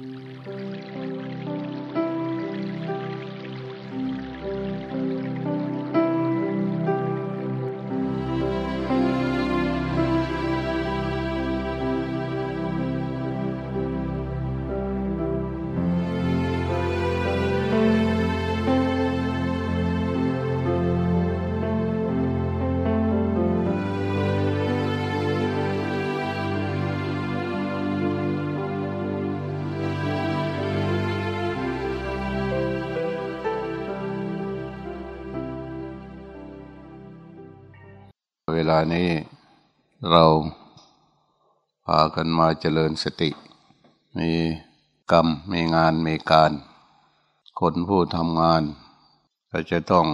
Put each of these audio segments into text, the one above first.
เลานี้เราพากันมาเจริญสติ มีกรรม มีงาน มีการ คนผู้ทำงาน ก็จะต้อง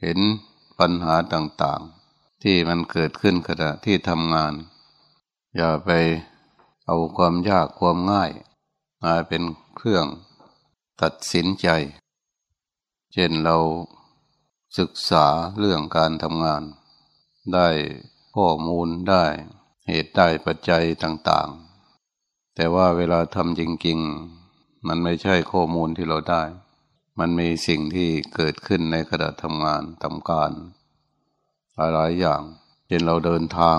เห็นปัญหาต่างๆ ที่มันเกิดขึ้นขณะที่ทำงาน อย่าไปเอาความยากความง่าย มาเป็นเครื่องตัดสินใจ เช่นเราศึกษาเรื่องการทำงาน ได้ข้อมูลได้เหตุได้ปัจจัยต่างๆ แต่ว่าเวลาทำจริง ๆ มันไม่ใช่ข้อมูลที่เราได้ มันมีสิ่งที่เกิดขึ้นในขณะทำงานทำการ หลายๆอย่างเช่นเราเดินทาง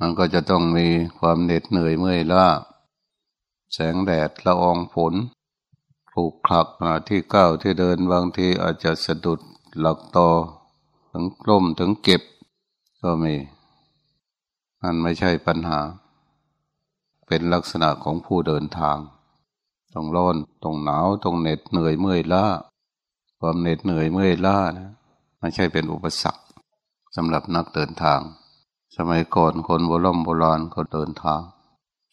มันก็จะต้องมีความเหน็ดเหนื่อยเมื่อยล้าแสงแดดละอองฝนผูกคลักที่ก้าวที่เดินบางทีอาจจะสะดุดหลักตอถึงกล้มถึงเก็บ ก็มีมันไม่ใช่ปัญหา เป็นลักษณะของผู้เดินทาง ต้องร้อน ต้องหนาว ต้องเหน็ดเหนื่อยเมื่อยล้า ความเหน็ดเหนื่อยเมื่อยล้านะไม่ใช่เป็นอุปสรรคสำหรับนักเดินทาง สมัยก่อนคนโบราณโบราณเขาเดินทาง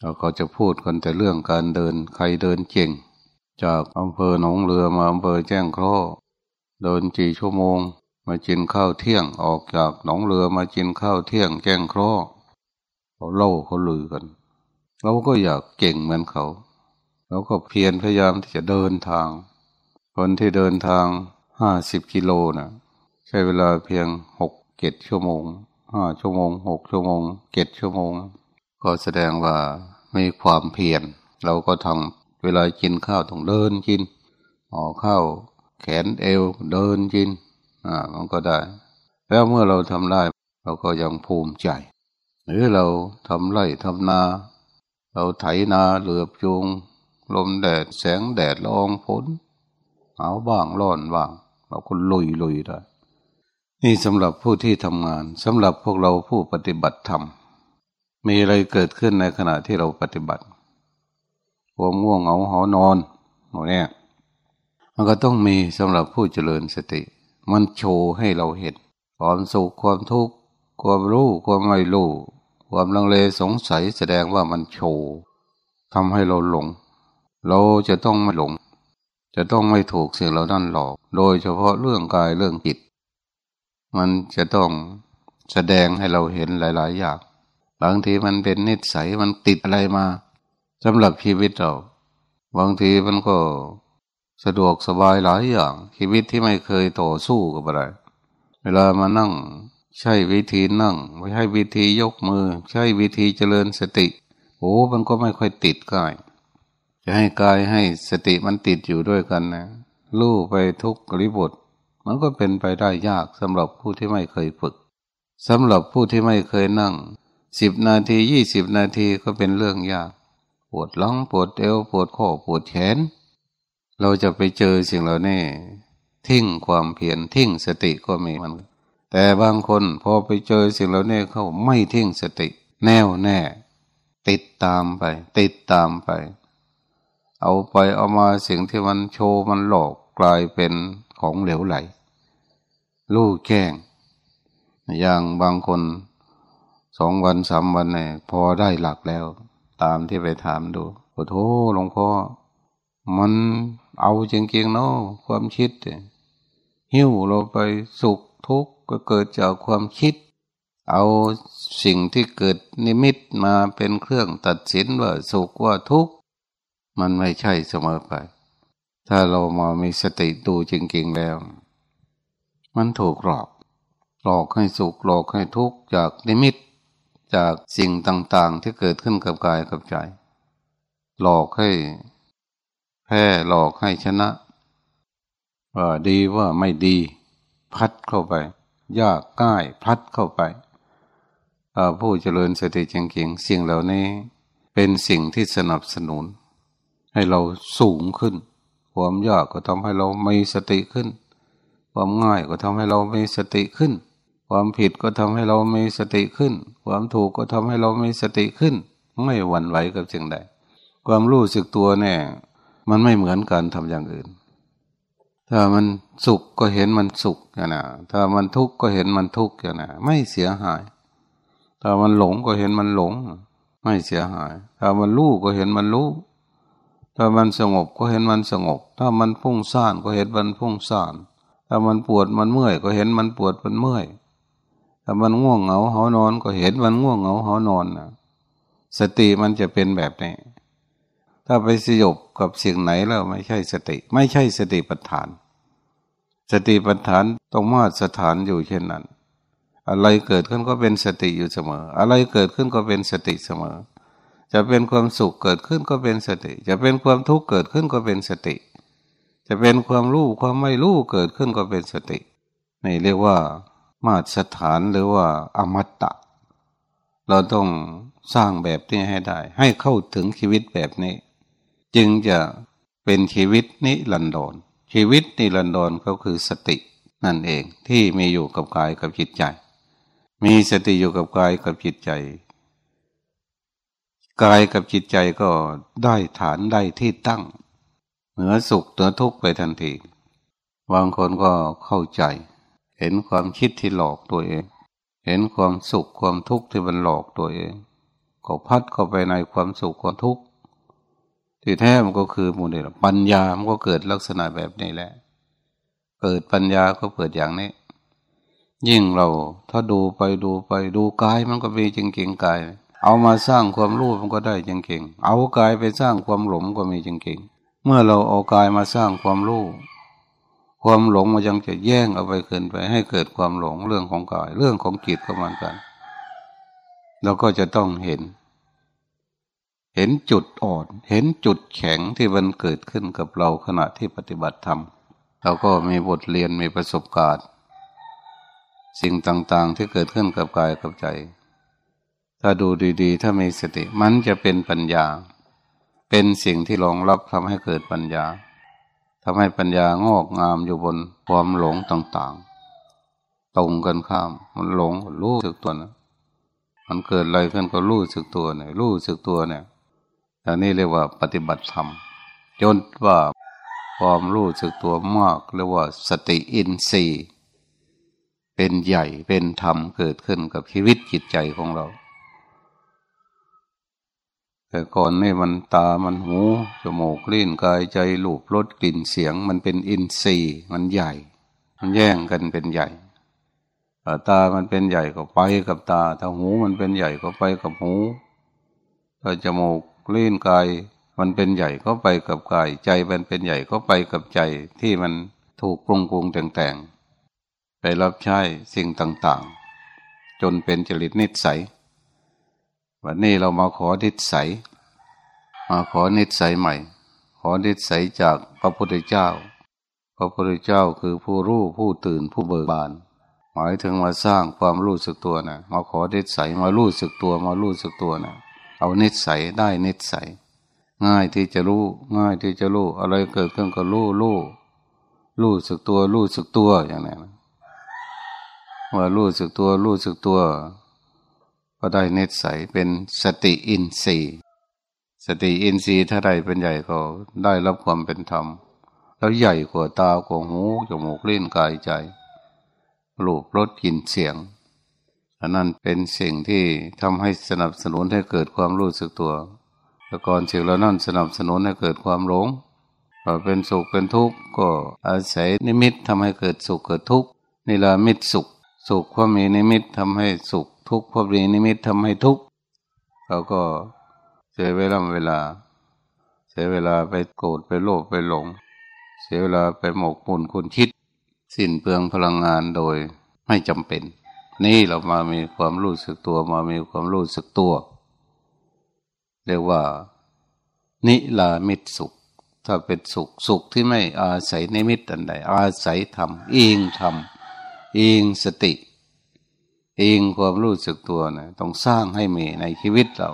เราก็จะพูดกันแต่เรื่องการเดิน ใครเดินเก่ง จากอำเภอหนองเรือมาอำเภอแจ้งครอเดินกี่ชั่วโมง มากินข้าวเที่ยงออกจากหนองเรือมากินข้าวเที่ยงแกงครอเขาเล่าเขาลือกัน เราก็อยากเก่งเหมือนเขาเราก็เพียรพยายามที่จะเดินทาง คนที่เดินทางห้าสิบกิโลนะ่ะ ใช้เวลาเพียงหกเจ็ดชั่วโมงห้าชั่วโมงหกชั่วโมงเจ็ดชั่วโมง ก็แสดงว่ามีความเพียรเราก็ทำเวลากินข้าวต้องเดินกินห่อข้าวแขนเอวเดินกิน อ่ามันก็ได้ แล้วเมื่อเราทำได้ เราก็ยังภูมิใจ หรือเราทำไร่ทำนา เราไถนาเหลือบยุงลมแดดแสงแดดละอองฝนหนาวบ้างร้อนบ้าง เราก็ลุยลุยได้ นี่สำหรับผู้ที่ทำงานสำหรับพวกเราผู้ปฏิบัติธรรมมีอะไรเกิดขึ้นในขณะที่เราปฏิบัติความง่วงเหงาหอนอนหมดเนี่ยมันก็ต้องมีสำหรับผู้เจริญสติ มันโชว์ให้เราเห็นความสุขความทุกข์ความรู้ความไม่รู้ความลังเลสงสัยแสดงว่ามันโชว์ทำให้เราหลง เราจะต้องไม่หลง จะต้องไม่ถูกสิ่งเหล่านั้นหลอก โดยเฉพาะเรื่องกายเรื่องจิต มันจะต้องแสดงให้เราเห็นหลาย ๆ อย่างบางทีมันเป็นนิสัยมันติดอะไรมาสำหรับชีวิตเรา บางทีมันก็ สะดวกสบายหลายอย่าง ชีวิตที่ไม่เคยต่อสู้กับอะไร เวลามานั่ง ใช่วิธีนั่ง ไม่ใช่วิธียกมือ ใช่วิธีเจริญสติโอ้มันก็ไม่ค่อยติดกายจะให้กายให้สติมันติดอยู่ด้วยกันนะลู่ไปทุกริบทมันก็เป็นไปได้ยากสำหรับผู้ที่ไม่เคยฝึกสำหรับผู้ที่ไม่เคยนั่งสิบนาทียี่สิบนาทีก็เป็นเรื่องยาก ปวดหลังปวดเอวปวดข้อปวดแขน เราจะไปเจอสิ่งเหล่านี้ทิ้งความเพียรทิ้งสติก็มีมัน แต่บางคนพอไปเจอสิ่งเหล่านี้เขาไม่ทิ้งสติ แน่วแน่ ติดตามไป ติดตามไป เอาไปเอามาสิ่งที่มันโชว์มันหลอกกลายเป็นของเหลวไหล ลู่แก้ง อย่างบางคนสองวันสามวันเนี่ยพอได้หลักแล้ว ตามที่ไปถามดูโอ้โหหลวงพ่อ เอาจริงๆเนาะความคิดหิ้วเราไปสุขทุกข์ก็เกิดจากความคิด เอาสิ่งที่เกิดนิมิตมาเป็นเครื่องตัดสินว่าสุขว่าทุกข์มันไม่ใช่เสมอไป ถ้าเรามามีสติดูจริงๆแล้ว มันถูกหลอก หลอกให้สุขหลอกให้ทุกข์จากนิมิต จากสิ่งต่างๆที่เกิดขึ้นกับกายกับใจ หลอกให้ แพ้หลอกให้ชนะว่าดีว่าไม่ดี พัดเข้าไป ยากง่ายพัดเข้าไปผู้เจริญสติจริงสิ่งเหล่านี้เป็นสิ่งที่สนับสนุน ให้เราสูงขึ้น ความยากก็ทำให้เรามีสติขึ้น ความง่ายก็ทำให้เรามีสติขึ้น ความผิดก็ทำให้เรามีสติขึ้น ความถูกก็ทำให้เรามีสติขึ้น ไม่หวั่นไหวกับสิ่งใด ความรู้สึกตัวแน่ มันไม่เหมือนการทำอย่างอื่น ถ้ามันสุขก็เห็นมันสุขอย่างนะถ้ามันทุกข์ก็เห็นมันทุกข์อย่างนะไม่เสียหาย ถ้ามันหลงก็เห็นมันหลง ไม่เสียหาย ถ้ามันรู้ก็เห็นมันรู้ ถ้ามันสงบก็เห็นมันสงบ ถ้ามันพุ่งซ่านก็เห็นมันพุ่งซ่าน ถ้ามันปวดมันเมื่อยก็เห็นมันปวดมันเมื่อย ถ้ามันง่วงเหงาหานอนก็เห็นมันง่วงเหงาหานอนนะสติมันจะเป็นแบบนี้ ถ้าไปสยบกับสิ่งไหนแล้วไม่ใช่สติ ไม่ใช่สติปัฏฐาน สติปัฏฐานต้องมาสถานอยู่เช่นนั้น อะไรเกิดขึ้นก็เป็นสติอยู่เสมอ อะไรเกิดขึ้นก็เป็นสติเสมอ จะเป็นความสุขเกิดขึ้นก็เป็นสติ จะเป็นความทุกข์เกิดขึ้นก็เป็นสติ จะเป็นความรู้ความไม่รู้เกิดขึ้นก็เป็นสตินี่เรียกว่ามาตรฐานหรือว่าอมตะ เราต้องสร้างแบบนี้ให้ได้ ให้เข้าถึงชีวิตแบบนี้ จึงจะเป็นชีวิตนิรันดรชีวิตนิรันดรก็คือสตินั่นเองที่มีอยู่กับกายกับจิตใจ มีสติอยู่กับกายกับจิตใจ กายกับจิตใจก็ได้ฐานได้ที่ตั้ง เหนือสุขเหนือทุกข์ไปทันทีบางคนก็เข้าใจ เห็นความคิดที่หลอกตัวเอง เห็นความสุขความทุกข์ที่มันหลอกตัวเอง ก็พัดเข้าไปในความสุขความทุกข์ ที่แท้มันก็คือมูลนี่ปัญญามันก็เกิดลักษณะแบบนี้แหละ เกิดปัญญาก็เกิดอย่างนี้ ยิ่งเราถ้าดูไปดูไปดูกายมันก็มีจริงๆกาย เอามาสร้างความรู้มันก็ได้จริงๆเอากายไปสร้างความหลงก็มีจริงๆเมื่อเราเอากายมาสร้างความรู้ความหลงมันยังจะแย่งเอาไปเกินไป ให้เกิดความหลงเรื่องของกาย เรื่องของจิตก็เหมือนกัน เราก็จะต้องเห็น เห็นจุดอ่อน เห็นจุดแข็งที่มันเกิดขึ้นกับเราขณะที่ปฏิบัติธรรมเราก็มีบทเรียนมีประสบการณ์ สิ่งต่างๆที่เกิดขึ้นกับกายกับใจ ถ้าดูดีๆ ถ้ามีสติมันจะเป็นปัญญา เป็นสิ่งที่รองรับทำให้เกิดปัญญาทำให้ปัญญางอกงามอยู่บนความหลงต่างๆ ตรงกันข้าม มันหลงรู้สึกตัวนะมันเกิดอะไรขึ้นก็รู้สึกตัวเนี่ยรู้สึกตัวเนี่ย อันนี้เรียกว่าปฏิบัติธรรมจนว่าความรู้สึกตัวมากเรียกว่าสติอินทรีย์ เป็นใหญ่เป็นธรรมเกิดขึ้นกับชีวิตจิตใจของเรา แต่ก่อนนี่มันตามันหูจมูกลิ้นกายใจลูบรสกลิ่นเสียง มันเป็นอินทรีย์มันใหญ่ มันแย่งกันเป็นใหญ่ตามันเป็นใหญ่ก็ไปกับตา ถ้าหูมันเป็นใหญ่ก็ไปกับหูถ้าจมูก ลิ้นกาย มันเป็นใหญ่ก็ไปกับกาย ใจมันเป็นใหญ่ก็ไปกับใจที่มันถูกปรุงปรุงแต่งแต่งไปรับใช้สิ่งต่างๆ จนเป็นจริตนิสัย วันนี้เรามาขอนิสัย มาขอนิสัยใหม่ ขอนิสัยจากพระพุทธเจ้า พระพุทธเจ้าคือผู้รู้ผู้ตื่นผู้เบิกบานหมายถึงมาสร้างความรู้สึกตัวนะมาขอนิสัยมารู้สึกตัวมารู้สึกตัวนะ เอานิสัยได้นิสัย ง่ายที่จะรู้ ง่ายที่จะรู้ อะไรเกิดขึ้นก็รู้รู้รู้สึกตัวรู้สึกตัวอย่างนี้นว่ารู้สึกตัวรู้สึกตัว ก็ได้นิสัยเป็นสติอินทรีย์สติอินทรีย์ถ้าได้เป็นใหญ่ก็ได้รับความเป็นธรรม แล้วใหญ่กว่าตากว่าหูจมูกลิ้นกายใจรูปรสกลิ่นเสียง อันนั้นเป็นสิ่งที่ทำให้สนับสนุนให้เกิดความรู้สึกตัวแต่ก่อนสิ่งเหล่านั้นสนับสนุนให้เกิดความหลงพอเป็นสุขเป็นทุกข์ก็อาศัยนิมิตทำให้เกิดสุขเกิดทุกข์นี่ละมิตสุข สุขเพราะมีนิมิตทำให้สุข ทุกข์เพราะมีนิมิตทำให้ทุกข์เราก็เสียเวลาเวลา เสียเวลาไปโกรธไปโลภไปหลง เสียเวลาไปหมกมุ่นคุณคิด สิ้นเปลืองพลังงานโดยไม่จำเป็น นี่เรามามีความรู้สึกตัวมามีความรู้สึกตัว เรียกว่า นิลามิตสุข ถ้าเป็นสุขสุขที่ไม่อาศัยนิมิตอันใด อาศัยธรรมเองธรรมเองสติเองความรู้สึกตัวนะต้องสร้างให้มีในชีวิตเรา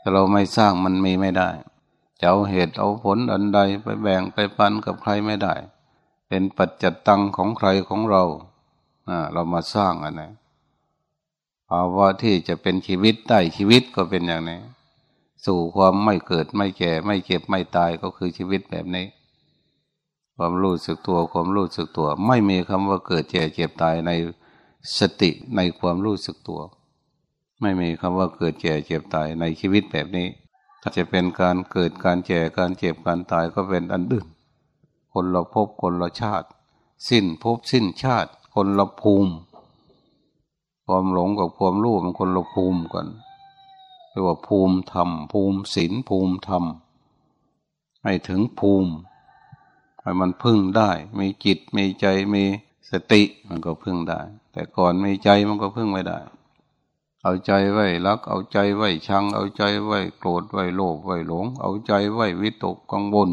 ถ้าเราไม่สร้างมันมีไม่ได้จะเอาเหตุเอาผลอันใดไปแบ่งไปปันกับใครไม่ได้ เป็นปัจจัตตังของใครของเรา เรามาสร้างอันนี้ภาวะที่จะเป็นชีวิตได้ชีวิตก็เป็นอย่างนี้ สู่ความไม่เกิดไม่แก่ไม่เก็บไม่ตายก็คือชีวิตแบบนี้ ความรู้สึกตัวความรู้สึกตัว ไม่มีคำว่าเกิดแก่เจ็บตายในสติในความรู้สึกตัว ไม่มีคำว่าเกิดแก่เจ็บตายในชีวิตแบบนี้ถ้าจะเป็นการเกิดการแก่การเจ็บการตายก็เป็นอันอื่นคนละภพบคนละชาติ สิ้นภพสิ้นชาติ คนละภูมิ ความหลงกับความรู้มันคนละภูมิกันเรียกว่าภูมิธรรม ภูมิศีลภูมิธรรมให้ถึงภูมิให้มันพึ่งได้ มีจิตมีใจมีสติมันก็พึ่งได้ แต่ก่อนมีใจมันก็พึ่งไม่ได้ เอาใจไว้รัก เอาใจไว้ชัง เอาใจไว้โกรธไว้โลภไว้หลง เอาใจไว้วิตกกังวล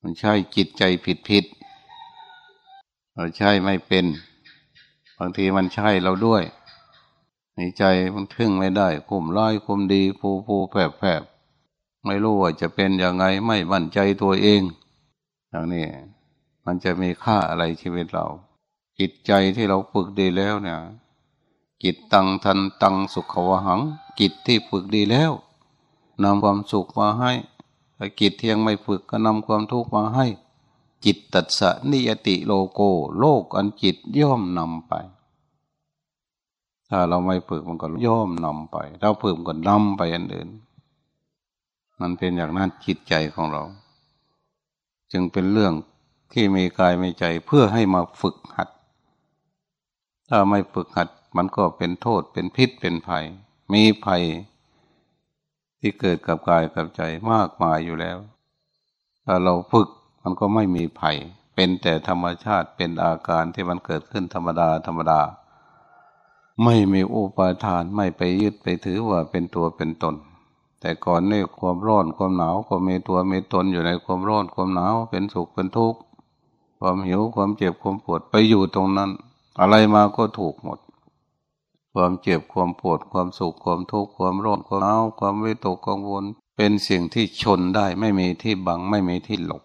มันใช่จิตใจผิดผิด เราใช่ไม่เป็น บางทีมันใช่เราด้วย ในใจมันทึ่งไม่ได้คุมร้ายคุมดีผูผูแผบแผบไม่รู้ว่าจะเป็นยังไงไม่มั่นใจตัวเองอย่างนี้มันจะมีค่าอะไรชีวิตเรา จิตใจที่เราฝึกดีแล้วเนี่ยจิตตังทันตังสุขวหังจิตที่ฝึกดีแล้วนำความสุขมาให้แต่จิตที่ยังไม่ฝึกก็นำความทุกข์มาให้ จิตตัสนิยติโลโกโลกอันจิตย่อมนำไป ถ้าเราไม่ฝึกมันก็ย่อมนำไป เราฝึกมันก็นำไปอันอื่น มันเป็นอย่างนั้นจิตใจของเรา จึงเป็นเรื่องที่มีกายมีใจเพื่อให้มาฝึกหัด ถ้าไม่ฝึกหัดมันก็เป็นโทษเป็นพิษเป็นภัย มีภัยที่เกิดกับกายกับใจมากมายอยู่แล้ว ถ้าเราฝึก มันก็ไม่มีภัย เป็นแต่ธรรมชาติเป็นอาการที่มันเกิดขึ้นธรรมดาธรรมดา ไม่มีอุปาทานไม่ไปยึดไปถือว่าเป็นตัวเป็นตน แต่ก่อนนี่ความร้อนความหนาวก็มีตัวมีตนอยู่ในความร้อนความหนาวเป็นสุขเป็นทุกข์ความหิวความเจ็บความปวดไปอยู่ตรงนั้น อะไรมาก็ถูกหมด ความเจ็บความปวดความสุขความทุกข์ความร้อนความหนาวความวิตกกังวล เป็นสิ่งที่ชนได้ไม่มีที่บังไม่มีที่หลบ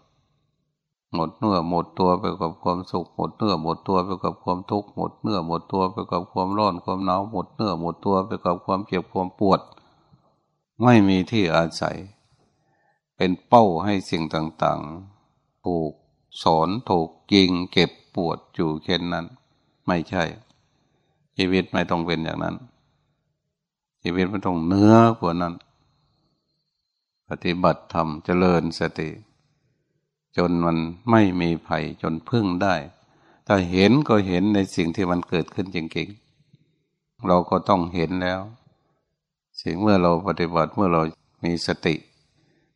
หมดเนื้อหมดตัวไปกับความสุข หมดเนื้อหมดตัวไปกับความทุกข์หมดเนื้อหมดตัวไปกับความร้อนความหนาวหมดเนื้อหมดตัวไปกับความเจ็บความปวด ไม่มีที่อาศัย เป็นเป้าให้สิ่งต่างๆ ถูกสอนถูกยิงเก็บปวดอยู่เช่นนั้น ไม่ใช่ ชีวิตไม่ต้องเป็นอย่างนั้น ชีวิตไม่ต้องเนื้อกว่านั้น ปฏิบัติธรรมเจริญสติ จนมันไม่มีภัยจนพึ่งได้ ถ้าเห็นก็เห็นในสิ่งที่มันเกิดขึ้นจริงๆ เราก็ต้องเห็นแล้ว สิ่งเมื่อเราปฏิบัติเมื่อเรามีสติ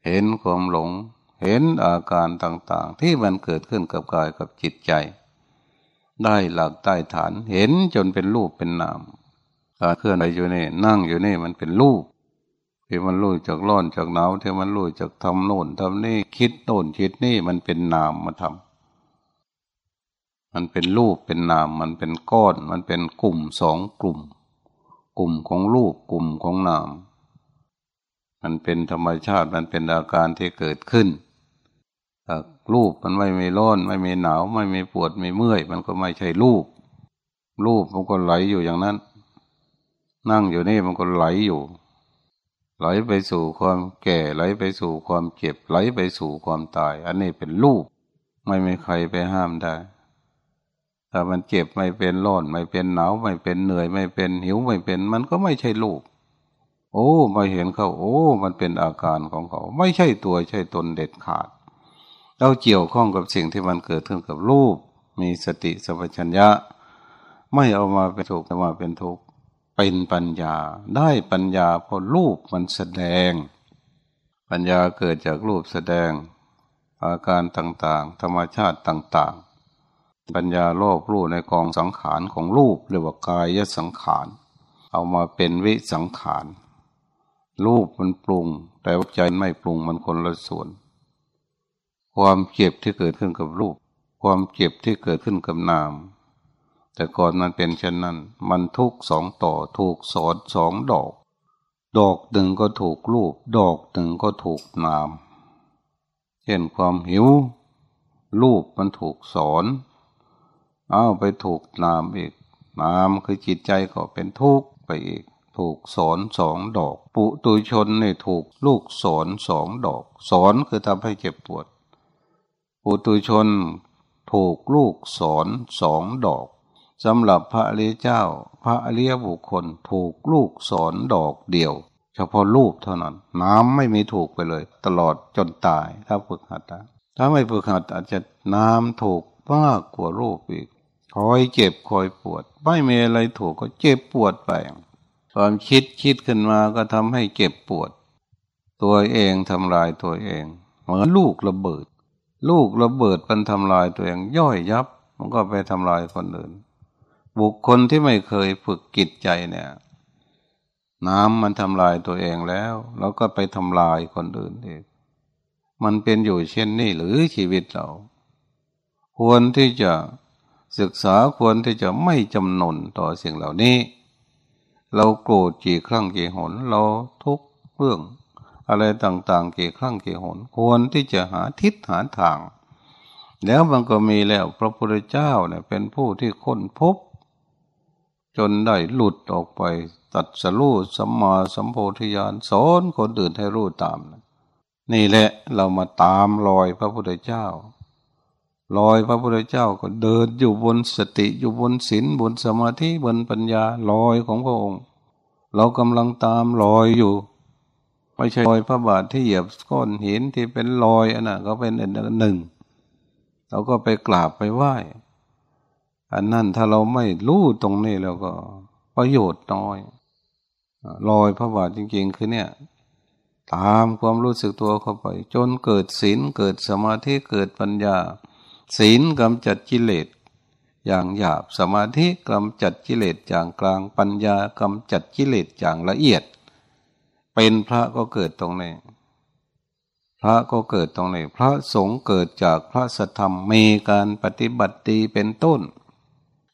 เห็นความหลง เห็นอาการต่างๆ ที่มันเกิดขึ้นกับกายกับจิตใจ ได้หลักใต้ฐานเห็นจนเป็นรูปเป็นนามการเคลื่อนไหวอยู่นี่นั่งอยู่นี่มันเป็นรูป ที่มันรู้จากร้อนจากหนาวที่มันรู้จากทำโน่นทำนี่คิดโน่นคิดนี่มันเป็นนามมาทำมันเป็นรูปเป็นนามมันเป็นก้อน มันเป็นกลุ่มสองกลุ่ม กลุ่มของรูปกลุ่มของนาม มันเป็นธรรมชาติมันเป็นอาการที่เกิดขึ้นรูปมันไม่มีร้อนไม่มีหนาว ไม่มีปวดไม่เมื่อย มันก็ไม่ใช่รูปรูปมันก็ไหลอยู่อย่างนั้น นั่งอยู่นี่มันก็ไหลอยู่ ไหลไปสู่ความแก่ไหลไปสู่ความเจ็บไหลไปสู่ความตาย อันนี้เป็นลูกไม่มีใครไปห้ามได้ถ้ามันเจ็บไม่เป็นร้อนไม่เป็นหนาวไม่เป็นเหนื่อยไม่เป็นหิวไม่เป็น มันก็ไม่ใช่ลูกโอ้มาเห็นเขาโอ้ มันเป็นอาการของเขา ไม่ใช่ตัวใช่ตนเด็ดขาด เราเกี่ยวข้องกับสิ่งที่มันเกิดขึ้นกับรูป มีสติสัมปชัญญะ ไม่เอามาเป็นทุกข์มาเป็นทุกข์ เป็นปัญญา ได้ปัญญาเพอรูปมันแสดง ปัญญาเกิดจากรูปแสดง อาการต่างๆ ธรรมชาติต่างๆ ปัญญาโลกรู้ในกองสังขารของรูปเรียกว่ากายสังขาร เอามาเป็นวิสังขารรูปมันปรุง แต่ว่าใจไม่ปรุงมันคนละส่วน ความเจ็บที่เกิดขึ้นกับรูป ความเจ็บที่เกิดขึ้นกับนาม แต่ก่อนมันเป็นเช่นนั้น มันทุกสองต่อถูกสอนสองดอก ดอกหนึ่งก็ถูกรูป ดอกหนึ่งก็ถูกนาม เช่นความหิว รูปมันถูกสอนเอาไปถูกนามอีก นามคือจิตใจก็เป็นทุกข์ไปอีก ถูกสอนสองดอก ปุตุชนนี่ถูกลูกสอนสองดอก สอนคือทำให้เจ็บปวด ปุตุชนถูกลูกสอนสองดอก สำหรับพระอริยเจ้า พระอริยบุคคลถูกลูกสอนดอกเดียว เฉพาะรูปเท่านั้น น้ำไม่มีถูกไปเลย ตลอดจนตาย ถ้าฝึกหัดถ้าไม่ฝึกหัดอาจจะน้ำถูกมากกว่ารูปอีกคอยเจ็บคอยปวด ไม่มีอะไรถูกก็เจ็บปวดไปความคิดคิดขึ้นมาก็ทำให้เจ็บปวด ตัวเองทำลายตัวเองเหมือนลูกระเบิด ลูกระเบิดมันทำลายตัวเองย่อยยับ มันก็ไปทำลายคนอื่น บุคคลที่ไม่เคยฝึกกิจใจเนี่ย น้ำมันทำลายตัวเองแล้ว แล้วก็ไปทำลายคนอื่นอีกมันเป็นอยู่เช่นนี้หรือชีวิตเรา ควรที่จะศึกษาควรที่จะไม่จำนนต่อสิ่งเหล่านี้ เราโกรธกี่ครั้งกี่หน เราทุกเรื่อง อะไรต่างๆกี่ครั้งกี่หน ควรที่จะหาทิศหาทาง แล้วมันก็มีแล้วพระพุทธเจ้าเนี่ยเป็นผู้ที่ค้นพบ จนได้หลุดออกไป ตัดสรู้สัมมาสัมโพธิญาณสอนคนอื่นให้รู้ตาม นี่แหละเรามาตามรอยพระพุทธเจ้า รอยพระพุทธเจ้าก็เดินอยู่บนสติอยู่บนศีลบนสมาธิบนปัญญาลอยของพระองค์ เรากำลังตามลอยอยู่ไม่ใช่ลอยพระบาทที่เหยียบก้อนหินที่เป็นลอยอันนั้นก็เป็นอันหนึ่ง เราก็ไปกราบไปไหว้ อันนั้นถ้าเราไม่รู้ตรงนี้แล้วก็ประโยชน์น้อยลอยพระบาทจริง ๆ คือเนี่ย ตามความรู้สึกตัวเข้าไป จนเกิดศีลเกิดสมาธิเกิดปัญญา ศีลกำจัดกิเลสอย่างหยาบสมาธิกำจัดกิเลสอย่างกลางปัญญากำจัดกิเลสอย่างละเอียด เป็นพระก็เกิดตรงนี้พระก็เกิดตรงนี้พระสงฆ์เกิดจากพระสธรรมมีการปฏิบัติดีเป็นต้น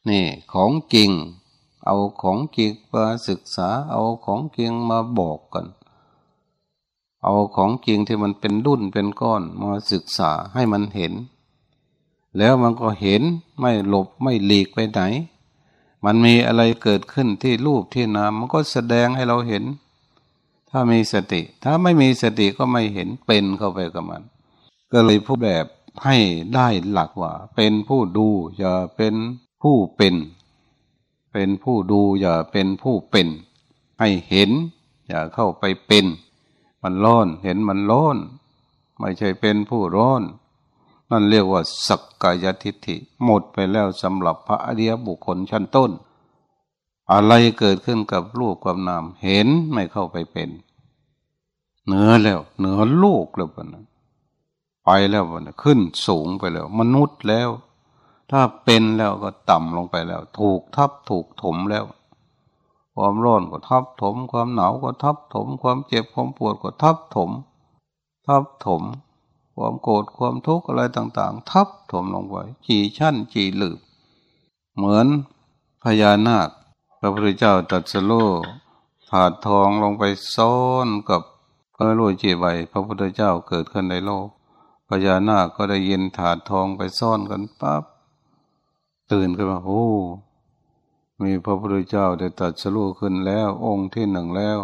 นี่ของจริง เอาของจริงมาศึกษา เอาของจริงมาบอกกัน เอาของจริงที่มันเป็นดุนเป็นก้อนมาศึกษาให้มันเห็น แล้วมันก็เห็นไม่หลบไม่หลีกไปไหน มันมีอะไรเกิดขึ้นที่รูปที่นามมันก็แสดงให้เราเห็น ถ้ามีสติ ถ้าไม่มีสติก็ไม่เห็นเป็นเข้าไปกับมัน ก็เลยผู้แบบให้ได้หลักว่า เป็นผู้ดูอย่าเป็น ผู้เป็น เป็นผู้ดูอย่าเป็นผู้เป็น ให้เห็น อย่าเข้าไปเป็น มันร้อนเห็นมันร้อน ไม่ใช่เป็นผู้ร้อนนั่นเรียกว่าสักกายทิฏฐิหมดไปแล้วสำหรับพระอริยบุคคลชั้นต้น อะไรเกิดขึ้นกับรูปกับนาม เห็นไม่เข้าไปเป็น เหนือแล้ว เหนือโลกแล้วนะไปแล้ววันะขึ้นสูงไปแล้ว มนุษย์แล้ว ถ้าเป็นแล้วก็ต่ำลงไปแล้ว ถูกทับถูกถมแล้ว ความร้อนก็ทับถม ความหนาวก็ทับถม ความเจ็บความปวดก็ทับถม ทับถม ความโกรธความทุกข์อะไรต่างๆ ทับถมลงไปจีชั้นจีหลืบ เหมือนพญานาคพระพุทธเจ้าตรัสโลถาดทองลงไปซ้อนกับพระรู้จีใบพระพุทธเจ้าเกิดขึ้นในโลกพญานาคก็ได้ยินถาดทองไปซ่อนกันปั๊บ ตื่นขึ้นมาโอ้มีพระพุทธเจ้าได้ตรัสรู้ขึ้นแล้ว องค์ที่หนึ่งแล้ว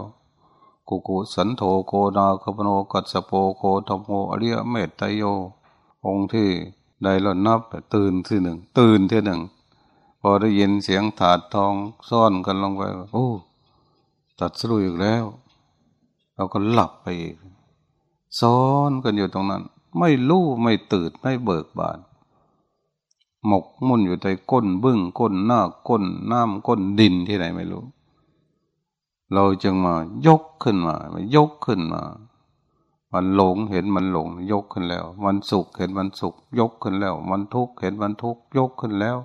กุกุสันโธโกนาคปโนกัสโปโคธโมอริยเมตไตโย องค์ที่ได้ละนับตื่นที่หนึ่งตื่นที่หนึ่งพอได้ยินเสียงถาดทองซ่อนกันลงไปโอ้ตัดสรุปอีกแล้ว เราก็หลับไปอีกซ้อนกันอยู่ตรงนั้น ไม่รู้ไม่ตื่นไม่เบิกบาน หมกมุ่นอยู่ในก้นบึ้งก้นหน้าก้นน้ำก้นดินที่ไหนไม่รู้ เราจึงมายกขึ้นมายกขึ้นมา มันหลงเห็นมันหลง ยกขึ้นแล้ว มันสุขเห็นมันสุข ยกขึ้นแล้ว มันทุกข์เห็นมันทุกข์ยกขึ้นแล้ว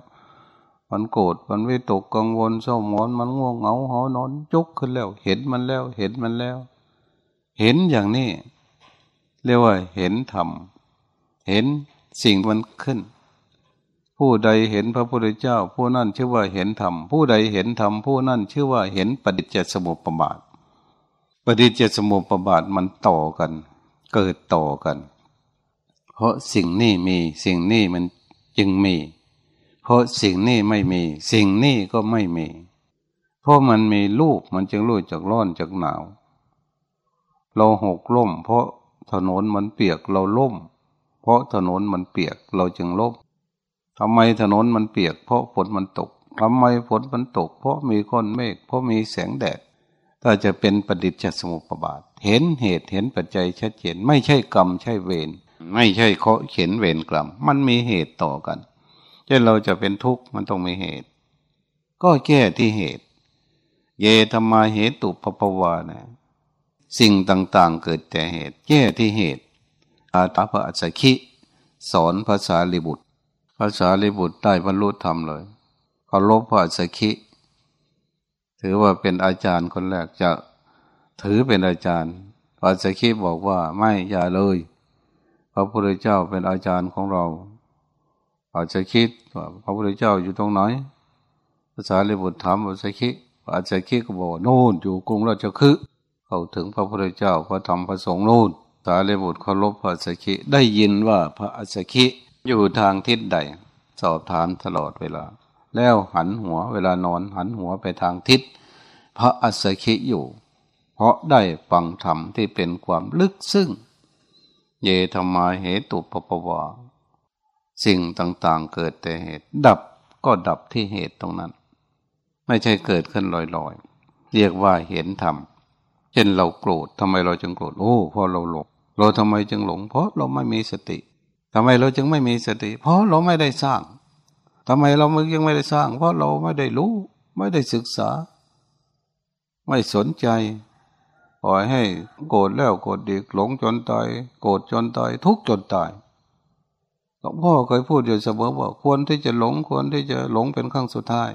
มันโกรธมันวิตกกังวลเศร้าหมอนมันง่วงเหงาหอนอน ยกขึ้นแล้ว เห็นมันแล้ว เห็นมันแล้ว เห็นอย่างนี้เรียกว่าเห็นธรรมเห็นสิ่งมันขึ้น ผู้ใดเห็นพระพุทธเจ้า ผู้นั่นชื่อว่าเห็นธรรม ผู้ใดเห็นธรรมผู้นั่นชื่อว่าเห็นปฏิจจสมุปบาท ปฏิจจสมุปบาทมันต่อกัน เกิดต่อกัน เพราะสิ่งนี้มีสิ่งนี้มันจึงมี เพราะสิ่งนี้ไม่มี สิ่งนี้ก็ไม่มี เพราะมันมีลูกมันจึงรู้จากร้อนจากหนาว เราหกล้ม เพราะถนนมันเปียกเราล้ม เพราะถนนมันเปียกเราจึงลบ ทำไมถนนมันเปียก เพราะฝนมันตกทำไมฝนมันตก เพราะมีก้อนเมฆเพราะมีแสงแดดถ้าจะเป็นประดิษฐ์สมุปบาท เห็นเหตุเห็นปัจจัยชัดเจน ไม่ใช่กรรมใช่เวรไม่ใช่เคาะเขียนเวรกรรม มันมีเหตุต่อกันเช่นเราจะเป็นทุกข์มันต้องมีเหตุ ก็แก้ที่เหตุ เยธรรมาเหตุตุปปวานะสิ่งต่างๆเกิดแต่เหตุ แก้ที่เหตุอาตาพระอัสคิ สอนภาษาลิบุตร ภาษาลิบุตรได้บรรลุธรรมเลยเคารพพระอัสคิถือว่าเป็นอาจารย์คนแรกจะถือเป็นอาจารย์พระอัสคิบอกว่าไม่อย่าเลย พระพุทธเจ้าเป็นอาจารย์ของเราอาจจะคิดว่าพระพุทธเจ้าอยู่ตรงไหนภาษาลิบุตรถามพระอัสคิอาจจะคิดก็บอกโน่นอยู่กรุงราชคฤห์เขาถึงพระพุทธเจ้าพระธรรมพระสงฆ์โน่นสารีบุตรเคารพพระสักิได้ยินว่าพระอัสกิ อยู่ทางทิศใด สอบถามตลอดเวลา แล้วหันหัวเวลานอนหันหัวไปทางทิศ พระอัสกิอยู่ เพราะได้ฟังธรรมที่เป็นความลึกซึ้งเยธรรมาเหตุปปวาสิ่งต่างๆเกิดแต่เหตุ ดับก็ดับที่เหตุตรงนั้น ไม่ใช่เกิดขึ้นลอยๆ เรียกว่าเห็นธรรมเช่นเราโกรธทำไมเราจึงโกรธโอ้เพราะเราหลงเราทำไมจึงหลง เพราะเราไม่มีสติ ทำไมเราจึงไม่มีสติ เพราะเราไม่ได้สร้างทำไมเรามึงยังไม่ได้สร้าง เพราะเราไม่ได้รู้ ไม่ได้ศึกษา ไม่สนใจปล่อยให้โกรธแล้วโกรธดีกหลงจนตายโกรธจนตายทุกจนตายหลวงพ่อเคยพูดอยู่เสมอว่า ควรที่จะหลงควรที่จะหลงเป็นครั้งสุดท้าย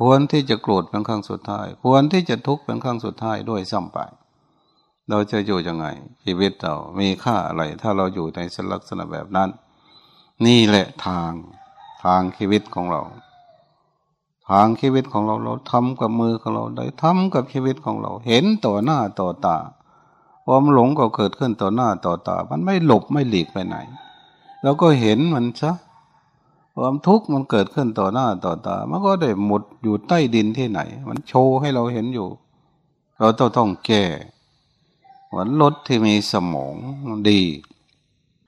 ควรที่จะโกรธเป็นครั้งสุดท้าย ควรที่จะทุกข์เป็นครั้งสุดท้ายด้วยซ้ำไป เราจะอยู่ยังไง ชีวิตเรามีค่าอะไร ถ้าเราอยู่ในสลักษณะแบบนั้น นี่แหละทางทางชีวิตของเรา ทางชีวิตของเราเราทำกับมือของเราได้ทำกับชีวิตของเรา เห็นต่อหน้าต่อตาความหลงก็เกิดขึ้นต่อหน้าต่อตา มันไม่หลบไม่หลีกไปไหนเราก็เห็นมันซะความทุกข์มันเกิดขึ้นต่อหน้าต่อตา มันก็ได้หมดอยู่ใต้ดินที่ไหน มันโชว์ให้เราเห็นอยู่ เราต้องต้องแก้ เหมือนรถที่มีสมองดี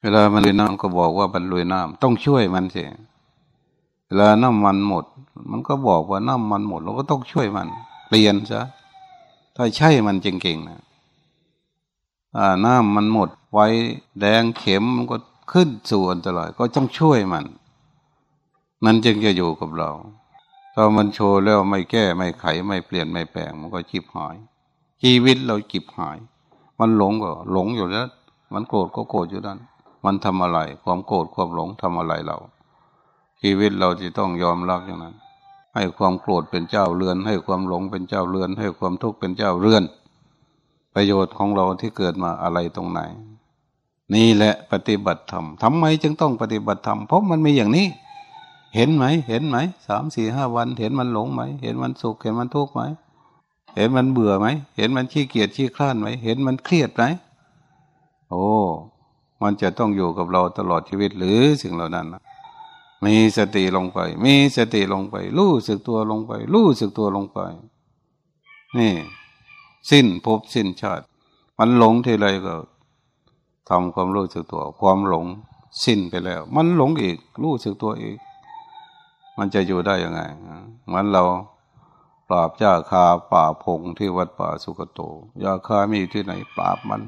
เวลามันลุยน้ำก็บอกว่ามันลุยน้ำต้องช่วยมันสิเวลาน้ำมันหมด มันก็บอกว่าน้ำมันหมดเราก็ต้องช่วยมัน เปลี่ยนซะถ้าใช่มันจริงๆนะอ่าน้ำมันหมดไว้แดงเข็มมันก็ขึ้นสู่อันตรายก็ต้องช่วยมัน มันจึงจะอยู่กับเราถ้ามันโชว์แล้วไม่แก้ไม่ไขไม่เปลี่ยนไม่แปลง มันก็จิบหาย ชีวิตเราจิบหาย มันหลงก็หลงอยู่แล้วมันโกรธก็โกรธอยู่นั้นมันทำอะไร ความโกรธความหลงทำอะไรเรา ชีวิตเราจะต้องยอมรับอย่างนั้น ให้ความโกรธเป็นเจ้าเรือน ให้ความหลงเป็นเจ้าเรือน ให้ความทุกข์เป็นเจ้าเรือน ประโยชน์ของเราที่เกิดมาอะไรตรงไหน นี่แหละปฏิบัติธรรมทำไมจึงต้องปฏิบัติธรรมเพราะมันมีอย่างนี้ เห็นไหม เห็นไหมสามสี่ห้าวัน เห็นมันหลงไหม เห็นมันสุขเห็นมันทุกข์ไหม เห็นมันเบื่อไหม เห็นมันขี้เกียจขี้คลานไหม เห็นมันเครียดไหม โอ้ มันจะต้องอยู่กับเราตลอดชีวิตหรือสิ่งเหล่านั้น มีสติลงไป มีสติลงไป รู้สึกตัวลงไป รู้สึกตัวลงไป นี่ สิ้นภพสิ้นชาติ มันหลงทีไรก็ทำความรู้สึกตัว ความหลงสิ้นไปแล้ว มันหลงอีก รู้สึกตัวอีก มันจะอยู่ได้ยังไงมือนเรา ปราบยาคาป่าพงที่วัดป่าสุกโตยาคามีที่ไหนปราบมัน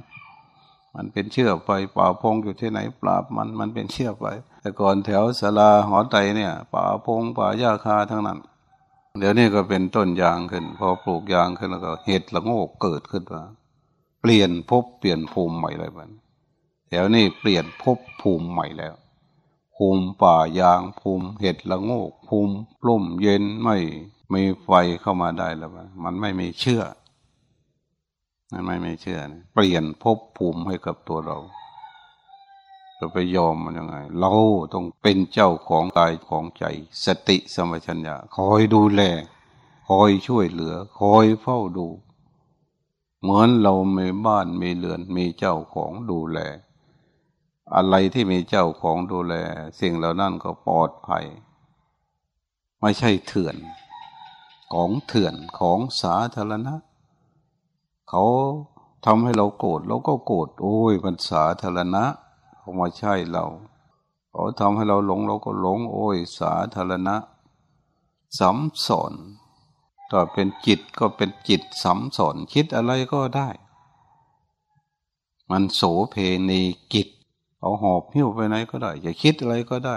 มันเป็นเชื่อไปป่าพงอยู่ที่ไหนปราบมันมันเป็นเชื่อไป แต่ก่อนแถวสลาหอไตเนี่ย ป่าพงป่ายาคาทั้งนั้น เดี๋ยวนี้ก็เป็นต้นยางขึ้น พอปลูกยางขึ้นแล้วก็เห็ดละโงกเกิดขึ้นมาเปลี่ยนภพเปลี่ยนภูมิใหม่เลยมันแถวนี้เปลี่ยนภพภูมิใหม่แล้วภูมิป่ายางภูมิเห็ดละโงกภูมิร่มเย็นไม่ มีไฟเข้ามาได้แล้วมันไม่มีเชื่อมันไม่มีเชื่อเปลี่ยนภพภูมิให้กับตัวเราจะไปยอมมันยังไง เราต้องเป็นเจ้าของกายของใจ สติสมัชัญญาคอยดูแล คอยช่วยเหลือ คอยเฝ้าดู เหมือนเรามีบ้านมีเรือนมีเจ้าของดูแล อะไรที่มีเจ้าของดูแล สิ่งเหล่านั้นก็ปลอดภัย ไม่ใช่เถื่อน ของเถื่อนของสาธารณะ เขาทำให้เราโกรธเราก็โกรธโอ้ยมันสาธารณะเขามาใช่เราเขาทำให้เราหลงเราก็หลง โอ้ยสาธารณะสัมสอนถ้าเป็นจิตก็เป็นจิตสัมสอนคิดอะไรก็ได้ มันโสเพณีกิจเอาหอบหิ้วไปไหนก็ได้ จะคิดอะไรก็ได้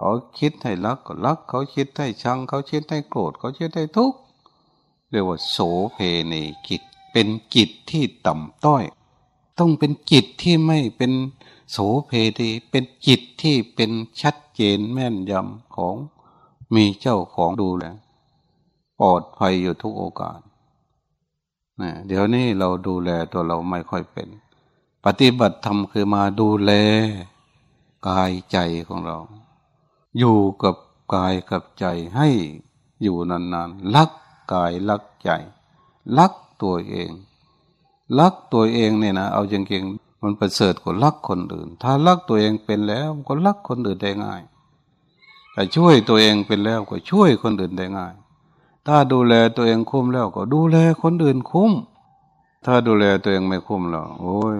เขาคิดให้รักก็รัก เขาคิดให้ชัง เขาคิดให้โกรธ เขาคิดให้ทุกข์เรียกว่าโสเพณีกิจ เป็นจิตที่ต่ำต้อย ต้องเป็นจิตที่ไม่เป็นโสเพณีเป็นจิตที่เป็นชัดเจนแม่นยำของมีเจ้าของดูแลปลอดภัยอยู่ทุกโอกาสนะเดี๋ยวนี้เราดูแลตัวเราไม่ค่อยเป็น ปฏิบัติธรรมคือมาดูแล กายใจของเรา อยู่กับกายกับใจให้อยู่นานๆรักกายรักใจรักตัวเองรักตัวเองเนี่ยนะเอาจริงๆมันประเสริฐกว่ารักคนอื่น ถ้ารักตัวเองเป็นแล้วก็รักคนอื่นได้ง่าย แต่ช่วยตัวเองเป็นแล้วก็ช่วยคนอื่นได้ง่าย ถ้าดูแลตัวเองคุ้มแล้วก็ดูแลคนอื่นคุ้ม ถ้าดูแลตัวเองไม่คุ้มแล้วโอ้ย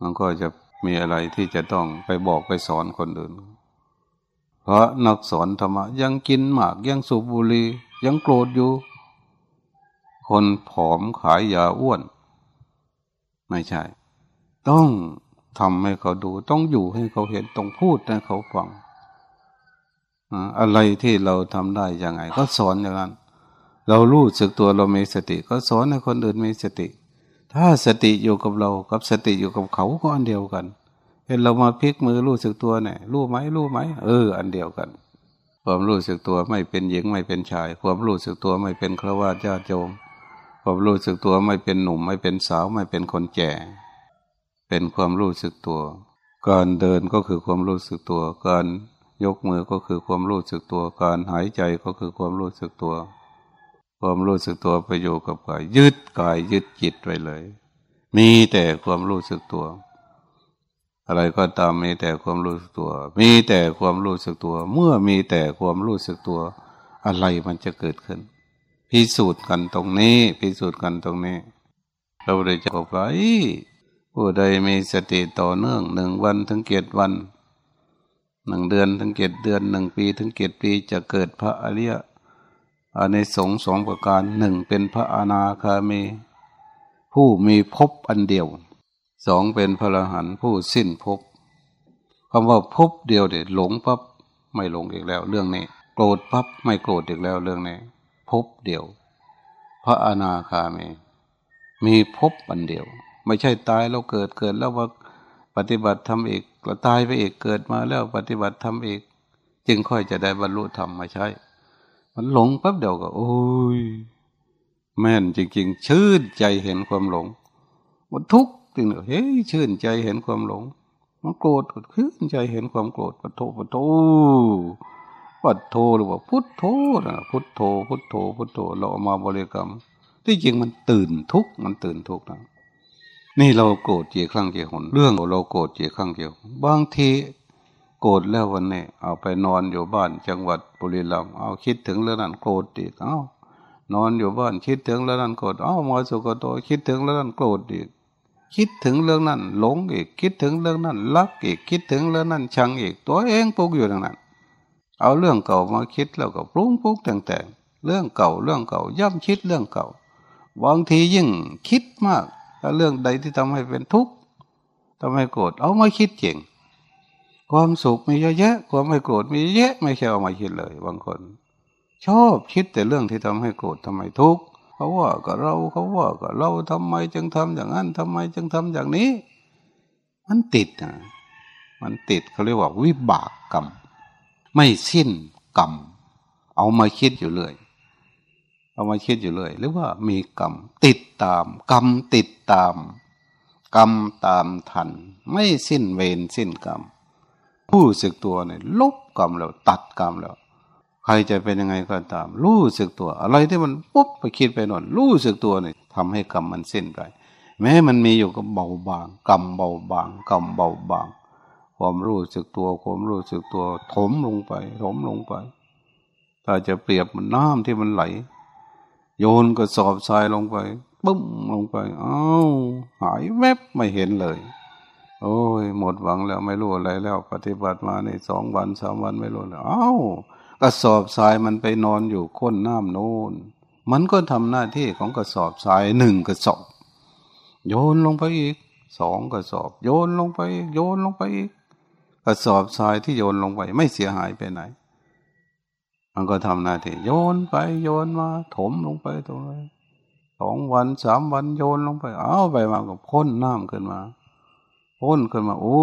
มันก็จะมีอะไรที่จะต้องไปบอกไปสอนคนอื่น พระนักสอนธรรมะยังกินหมากยังสูบบุหรี่ยังโกรธอยู่ คนผอมขายยาอ้วน ไม่ใช่ ต้องทำให้เขาดู ต้องอยู่ให้เขาเห็นต้องพูดให้เขาฟังอะไรที่เราทำได้ยังไง ก็สอนอย่างนั้น เรารู้สึกตัวเรามีสติ ก็สอนให้คนอื่นมีสติ ถ้าสติอยู่กับเรากับสติอยู่กับเขาก็อันเดียวกัน เห็นเรามาพลิกมือรู้สึกตัวเนี่ยรู้ไหมรู้ไหมเออ อันเดียวกัน ความรู้สึกตัวไม่เป็นหญิงไม่เป็นชาย ความรู้สึกตัวไม่เป็นครวญญาติโยมความรู้สึกตัวไม่เป็นหนุ่มไม่เป็นสาวไม่เป็นคนแก่ เป็นความรู้สึกตัว การเดินก็คือความรู้สึกตัว การยกมือก็คือความรู้สึกตัว การหายใจก็คือความรู้สึกตัว ความรู้สึกตัวไปอยู่กับกายยึดกายยึดจิตไว้เลย มีแต่ความรู้สึกตัว อะไรก็ตามมีแต่ความรู้สึกตัว มีแต่ความรู้สึกตัว เมื่อมีแต่ความรู้สึกตัว อะไรมันจะเกิดขึ้น พิสูจน์กันตรงนี้ พิสูจน์กันตรงนี้ เราได้จะบอกว่าผู้ใดมีสติต่อเนื่องหนึ่งวันถึงเกียรติวันหนึ่งเดือนถึงเกียรติเดือนหนึ่งปีถึงเกียรติปีจะเกิดพระอริยในสงสองประการหนึ่งเป็นพระอนาคามี ผู้มีภพอันเดียว สองเป็นพระหันผู้สิ้นภพคำว่าภพเดียวเด็ดหลงปั๊บไม่หลงอีกแล้ว เรื่องนี้ โกรธปั๊บไม่โกรธอีกแล้วเรื่องนี้ภพเดียว พระอนาคามี มีภพบอันเดียว ไม่ใช่ตายเราเกิดเกิดแล้วว่าปฏิบัติทำอีกเราตายไปอีกเกิดมาแล้วปฏิบัติทำอีก จึงค่อยจะได้บรรลุธรรมมาใช่มันหลงปั๊บเดียวก็ โอ้ยแม่นจริง ๆ ชื่นใจเห็นความหลง มันทุกข์ จริงเฮ้ยชื่นใจเห็นความหลง มันโกรธก็ชื่นใจเห็นความโกรธปะโทปะโทพุทโธหรือว่าพุทโธนะพุทโธ พุทโธ พุทโธ เราเอามาบริกรรม ที่จริงมันตื่นทุกมันตื่นทุกนะนี่เราโกรธเจียครั้งเจียหนเรื่องเราโกรธเจียครั้งเจียบางทีโกรธแล้ววันนี้เอาไปนอนอยู่บ้านจังหวัดบุรีรัมย์เอาคิดถึงเรื่องนั้นโกรธอีกเอานอนอยู่บ้านคิดถึงเรื่องนั้นโกรธเอามาสุกโตคิดถึงเรื่องนั้นโกรธอีก คิดถึงเรื่องนั้น หลงอีก คิดถึงเรื่องนั้นรักอีก คิดถึงเรื่องนั้นชังอีก ตัวเองปุกอยู่ตรงนั้น เอาเรื่องเก่ามาคิดแล้วก็ปรุงปุกแต่งแต่งเรื่องเก่าเรื่องเก่า ย่ำคิดเรื่องเก่าบางทียิ่งคิดมากถ้าเรื่องใดที่ทำให้เป็นทุกข์ทำให้โกรธเอามาคิดจริงความสุขมีเยอะแยะ ความไม่โกรธมีเยอะไม่ใช่เอามาคิดเลย บางคน ชอบคิดแต่เรื่องที่ทำให้โกรธทำไมทุกข์ เขาว่ากับเราเขาว่ากับเราทำไมจึงทำอย่างนั้นทำไมจึงทำอย่างนี้ มันติดอะมันติดเขาเรียกว่าวิบากกรรม ไม่สิ้นกรรม เอามาคิดอยู่เลย เอามาคิดอยู่เลยหรือว่ามีกรรมติดตาม กรรมติดตาม กรรมตามทัน ไม่สิ้นเวรสิ้นกรรมรู้สึกตัวเนี่ยลบกรรมแล้ว ตัดกรรมแล้ว ใครจะเป็นยังไงก็ตาม รู้สึกตัว อะไรที่มันปุ๊บไปคิดไปนอนรู้สึกตัวเนี่ยทำให้กรรมมันสิ้นไป แม้มันมีอยู่ก็เบาบางกรรมเบาบางกรรมเบาบาง ความรู้สึกตัวความรู้สึกตัวถมลงไป ถมลงไปถ้าจะเปรียบมันน้ำที่มันไหล โยนก็สอบทรายลงไปปุ้มลงไปอ้าวหายแวบไม่เห็นเลย โอ้ยหมดหวังแล้วไม่รู้อะไรแล้ว ปฏิบัติมาในสองวันสามวันไม่รู้แล้วอ้าว กระสอบทรายมันไปนอนอยู่ค้นน้ำโน้น มันก็ทำหน้าที่ของกระสอบทรายหนึ่งกระสอบ โยนลงไปอีกสองกระสอบ โยนลงไปอีกโยนลงไปอีกกระสอบทรายที่โยนลงไปไม่เสียหายไปไหน มันก็ทำหน้าที่โยนไปโยนมา ถมลงไปตรงนี้สองวันสามวันโยนลงไป เอาไปมาก็พ่นน้ำขึ้นมาพ้นขึ้นมา โอ้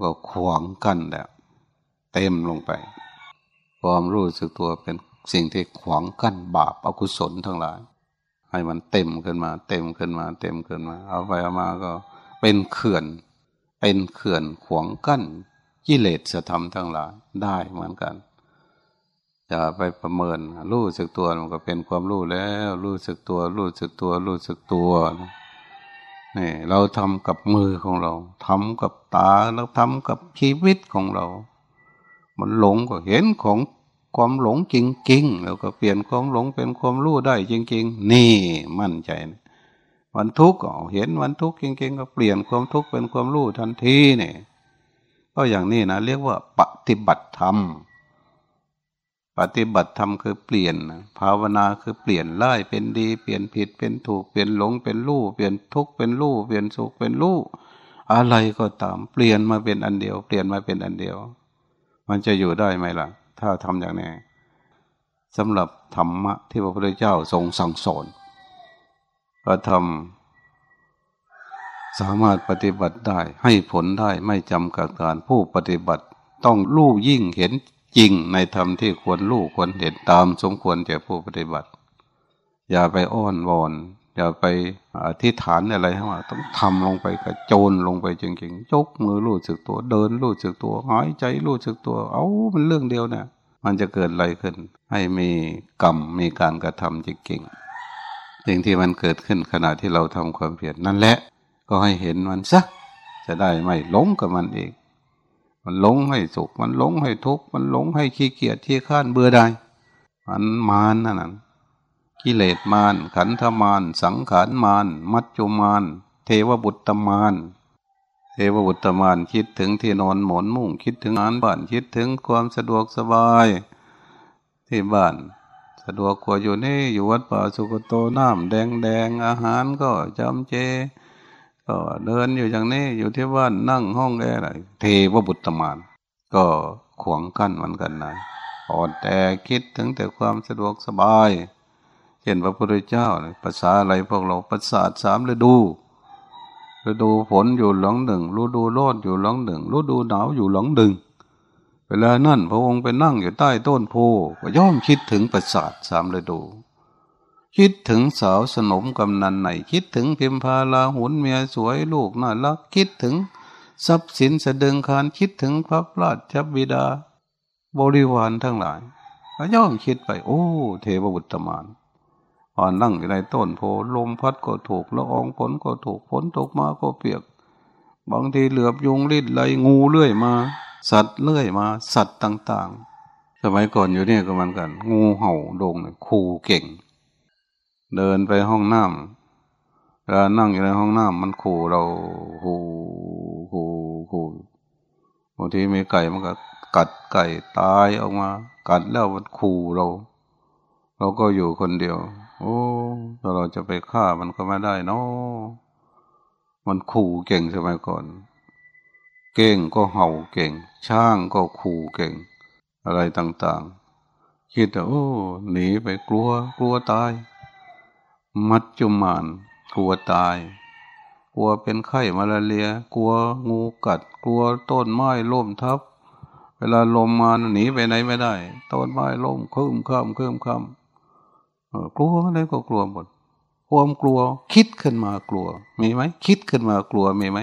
ก็ขวางกันแล้ว เต็มลงไป ความรู้สึกตัวเป็นสิ่งที่ขวางกั้นบาปอกุศลทั้งหลาย ให้มันเต็มขึ้นมา เต็มขึ้นมา เต็มขึ้นมา เอาไปเอามาก็เป็นเขื่อน เป็นเขื่อนขวางกั้นกิเลสธรรมทั้งหลายได้เหมือนกันอย่าไปประเมินรู้สึกตัวมันก็เป็นความรู้แล้ว รู้สึกตัวรู้สึกตัวรู้สึกตัวนะนี่เราทำกับมือของเราทำกับตาแล้วทำกับชีวิตของเรา มันหลงก็เห็นของความหลงจริงๆแล้วก็เปลี่ยนความหลงเป็นความรู้ได้จริง ๆ นี่มั่นใจวันทุกข์ก็เห็นวันทุกข์จริงๆ ก็เปลี่ยนความทุกข์เป็นความรู้ทันทีนี่ก็อย่างนี้นะเรียกว่าปฏิบัติธรรม ปฏิบัติธรรมคือเปลี่ยน ภาวนาคือเปลี่ยนร้ายเป็นดี เปลี่ยนผิดเป็นถูกเปลี่ยนหลงเป็นรู้เปลี่ยนทุกข์เป็นรู้เปลี่ยนสุขเป็นรู้อะไรก็ตามเปลี่ยนมาเป็นอันเดียว เปลี่ยนมาเป็นอันเดียว มันจะอยู่ได้ไหมล่ะ ถ้าทำอย่างนี้สำหรับธรรมะที่พระพุทธเจ้าทรงสั่งสอนพระธรรมสามารถปฏิบัติได้ให้ผลได้ไม่จำกัดการผู้ปฏิบัติต้องรู้ยิ่งเห็นจริงในธรรมที่ควรรู้ควรเห็นตามสมควรแก่ผู้ปฏิบัติ อย่าไปอ้อนวอน อย่าไปอธิษฐานอะไรทั้งหมดต้องทำลงไปกระโจนลงไปจริงๆยกมือรู้สึกตัว เดินรู้สึกตัวหายใจรู้สึกตัว เอามันเรื่องเดียวเนี่ยมันจะเกิดอะไรขึ้น ให้มีกรรมมีการกระทำจริงๆสิ่งที่มันเกิดขึ้นขณะที่เราทำความเพียรนั่นแหละ ก็ให้เห็นมันซะจะได้ไม่หลงกับมันเองมันหลงให้สุขมันหลงให้ทุกข์มันหลงให้ขี้เกียจที่ข้านเบื่อได้มันมานนั่นน่ะ กิเลสมานขันธมานสังขารมานมัจจุมานเทวบุตรมานเทวบุตรมานคิดถึงที่นอนหมอนมุ้งคิดถึงอานบ้านคิดถึงความสะดวกสบาย ที่บ้าน สะดวกกว่าอยู่นี่อยู่วัดป่าสุกโตน้ำแดงแดงอาหารก็จำเจ ก็เดินอยู่อย่างนี้อยู่ที่บ้านนั่งห้องแอร์อะไรเทวบุตรมานก็ขวงกั้นเหมือนกันนะอ่อนแต่คิดถึงแต่ความสะดวกสบาย เช่นพระพุทธเจ้าภาษาอะไรพวกเราภาษาสามฤดูฤดูฝนอยู่หลังหนึ่งฤดูร้อนอยู่หลังหนึ่งฤดูหนาวอยู่หลังหนึ่ง เวลานั่นพระองค์ไปนั่งอยู่ใต้ต้นโพก็ย่อมคิดถึงประสาทสามฤดู คิดถึงสาวสนมกำนันไหน คิดถึงพิมพาลาหุนเมียสวยลูกน่ารัก คิดถึงทรัพย์สินสะดึงคารคิดถึงพระราชบิดา บริวารทั้งหลายก็ย่อมคิดไป โอ้ เทวบุตรมาน พอนั่งอยู่ในต้นโพลมพัดก็ถูกละอองฝนก็ถูกฝนตกมาก็เปียก บางทีเหลือบยุงลิ้นไหลงูเลื่อยมา สัตว์เลื่อยมา สัตว์ต่างๆ สมัยก่อนอยู่เนี่ยก็มันกัน งูเห่าโด่งคู่เก่ง เดินไปห้องน้ำเวลานั่งอยู่ในห้องน้ำมันขู่เราขู่ขู่ขู่บางทีมีไก่มันก็กัดไก่ตายออกมา กัดแล้วมันขู่เรา เราก็อยู่คนเดียว โอ้ถ้าเราจะไปฆ่ามันก็ไม่ได้เนาะมันขู่เก่งใช่ไหมก่อน เก่งก็เห่าเก่ง ช่างก็ขู่เก่ง อะไรต่างๆ คิดว่าโอ้หนีไปกลัว กลัวตาย มัจจุมานกลัวตาย กลัวเป็นไข้มาลาเรีย กลัวงูกัด กลัวต้นไม้ล่มทับ เวลาลมมาหนีไปไหนไม่ได้ ต้นไม้ล่มคืมข้ามคืมข้าม กลัวอะไรก็กลัวหมดความกลัว คิดขึ้นมากลัว มีไหมคิดขึ้นมากลัวมีไหม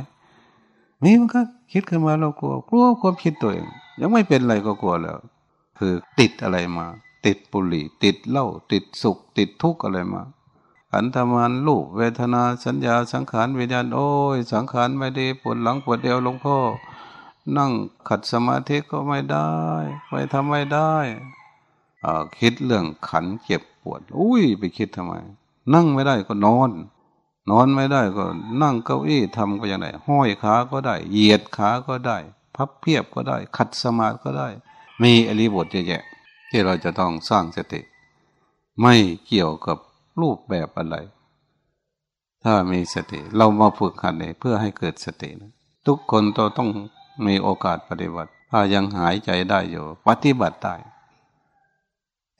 มีมันก็คิดขึ้นมาเรากลัว กลัวความคิดตัวเอง ยังไม่เป็นอะไรก็กลัวแล้ว คือติดอะไรมา ติดปุหรี่ ติดเหล้าติดสุข ติดทุกข์อะไรมาขันธมานลูกเวทนาสัญญาสังขารวิญญาณโอ้ยสังขารไม่ดีปวดหลังปวดเดียวหลวงพ่อนั่งขัดสมาธิก็ไม่ได้ไม่ทำไม่ได้อคิดเรื่องขันเจ็บ วด อุ้ยไปคิดทำไม นั่งไม่ได้ก็นอน นอนไม่ได้ก็นั่งเก้าอี้ทำก็ยังไงห้อยขาก็ได้ เหยียดขาก็ได้ พับเพียบก็ได้ ขัดสมาธิก็ได้ มีอริบทเยอะแยะที่เราจะต้องสร้างสติ ไม่เกี่ยวกับรูปแบบอะไร ถ้ามีสติ เรามาฝึกหัดเนี่ยเพื่อให้เกิดสตินะทุกคนเราต้องมีโอกาสปฏิบัติ ถ้ายังหายใจได้อยู่ ปฏิบัติได้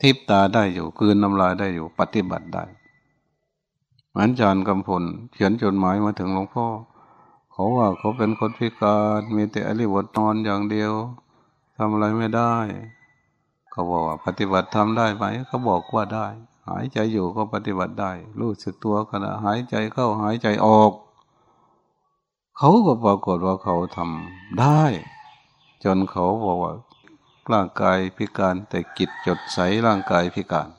ทิพตาได้อยู่คืนน้ำลายได้อยู่ ปฏิบัติได้เหมือนจารย์กำพลเขียนจดหมายมาถึงหลวงพ่อ เขาว่าเขาเป็นคนพิการมีแต่อริวตนอนอย่างเดียวทำอะไรไม่ได้ เขาบอกว่าปฏิบัติทำได้ไหมเขาบอกว่าได้ หายใจอยู่ก็ปฏิบัติได้ รู้สึกตัวขณะหายใจเข้าหายใจออก เขาก็ปรากฏว่าเขาทำได้ จนเขาบอกว่า ร่างกายพิการแต่จิตจดใสร่างกายพิการ